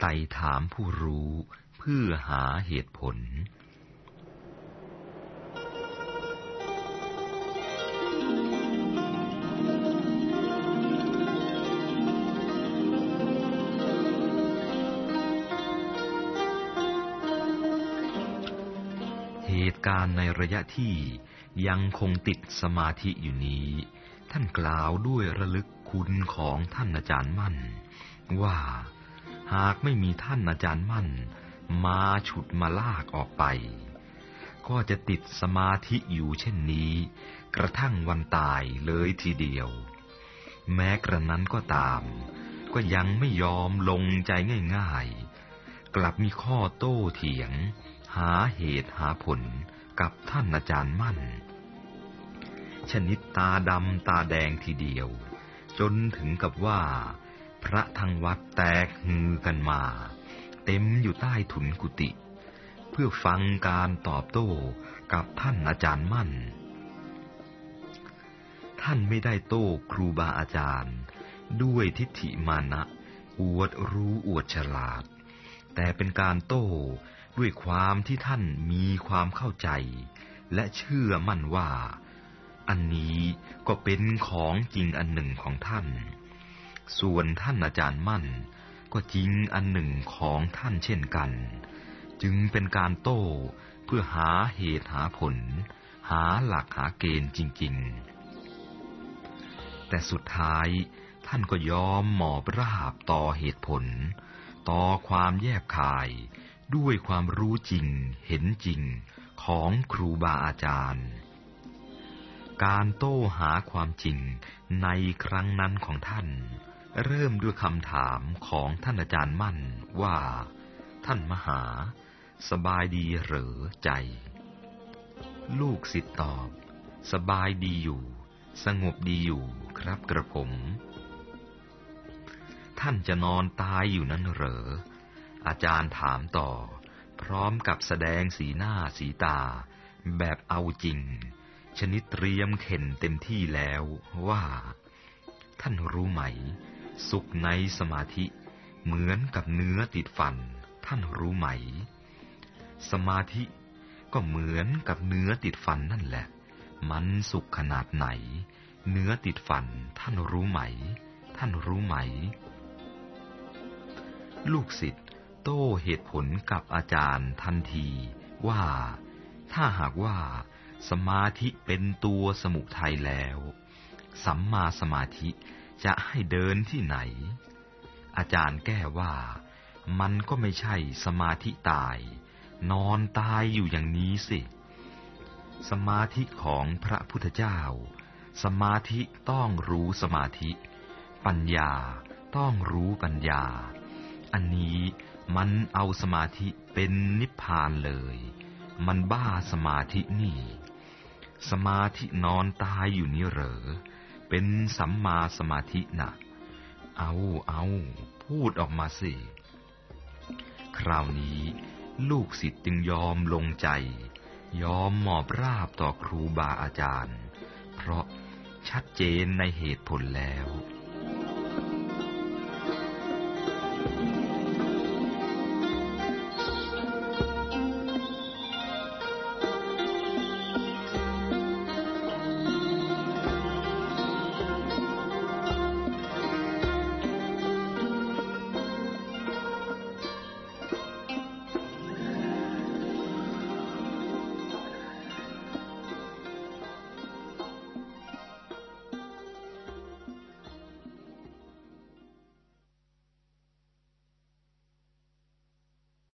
ไต่ถามผู้รู้เพื่อหาเหตุผล เหตุการณ์ในระยะที่ยังคงติดสมาธิอยู่นี้ ท่านกล่าวด้วยระลึกคุณของท่านอาจารย์มั่น ว่า หากไม่มีท่านอาจารย์มั่น มาฉุดมาลากออกไป ก็จะติดสมาธิอยู่เช่นนี้ กระทั่งวันตายเลยทีเดียว แม้กระนั้นก็ตาม ก็ยังไม่ยอมลงใจง่าย ๆ กลับมีข้อโต้เถียง หาเหตุหาผลกับท่านอาจารย์มั่น ชนิดตาดำตาแดงทีเดียว จนถึงกับว่า พระทางวัดแตกฮือกันมา เต็มอยู่ใต้ถุนกุฏิเพื่อฟังการตอบโต้กับท่านอาจารย์มั่น ท่านไม่ได้โต้ครูบาอาจารย์ ด้วยทิฏฐิมานะอวดรู้อวดฉลาด แต่เป็นการโต้ด้วยความที่ท่านมีความเข้าใจ และเชื่อมั่นว่า อันนี้ก็เป็นของจริงอันหนึ่งของท่าน ส่วนท่านอาจารย์มั่น ก็จริงอันหนึ่งของท่านเช่นกัน จึงเป็นการโต้เพื่อหาเหตุหาผล หาหลักหาเกณฑ์จริง ๆ แต่สุดท้ายท่านก็ยอมหมอบราบต่อเหตุผล ต่อความแยบคายด้วยความรู้จริงเห็นจริงของครูบาอาจารย์ การโต้หาความจริงในครั้งนั้นของท่าน เริ่มด้วยคำถามของท่านอาจารย์มั่นว่า ท่านมหา สบายดีหรือใจ ลูกศิษย์ตอบ สบายดีอยู่ สงบดีอยู่ครับกระผม ท่านจะนอนตายอยู่นั้นเหรอ อาจารย์ถามต่อ พร้อมกับแสดงสีหน้าสีตา แบบเอาจริง ชนิดเตรียมเข็นเต็มที่แล้วว่าท่านรู้ไหม สุขในสมาธิ เหมือนกับเนื้อติดฟัน ท่านรู้ไหม สมาธิก็เหมือนกับเนื้อติดฟันนั่นแหละ มันสุขขนาดไหน เนื้อติดฟันท่านรู้ไหม ท่านรู้ไหม ลูกศิษย์โต้เหตุผลกับอาจารย์ทันทีว่า ถ้าหากว่า สมาธิเป็นตัวสมุทัยแล้ว สัมมาสมาธิ จะให้เดินที่ไหน อาจารย์แก้ว่ามันก็ไม่ใช่สมาธิตาย นอนตายอยู่อย่างนี้สิ สมาธิของพระพุทธเจ้า สมาธิต้องรู้สมาธิ ปัญญาต้องรู้ปัญญา อันนี้มันเอาสมาธิเป็นนิพพานเลย มันบ้าสมาธินี่ สมาธินอนตายอยู่นี่เหรอ เป็นสัมมาสมาธินะเอาเอาพูดออกมาสิ คราวนี้ลูกศิษย์จึงยอมลงใจ ยอมหมอบราบต่อครูบาอาจารย์ เพราะชัดเจนในเหตุผลแล้ว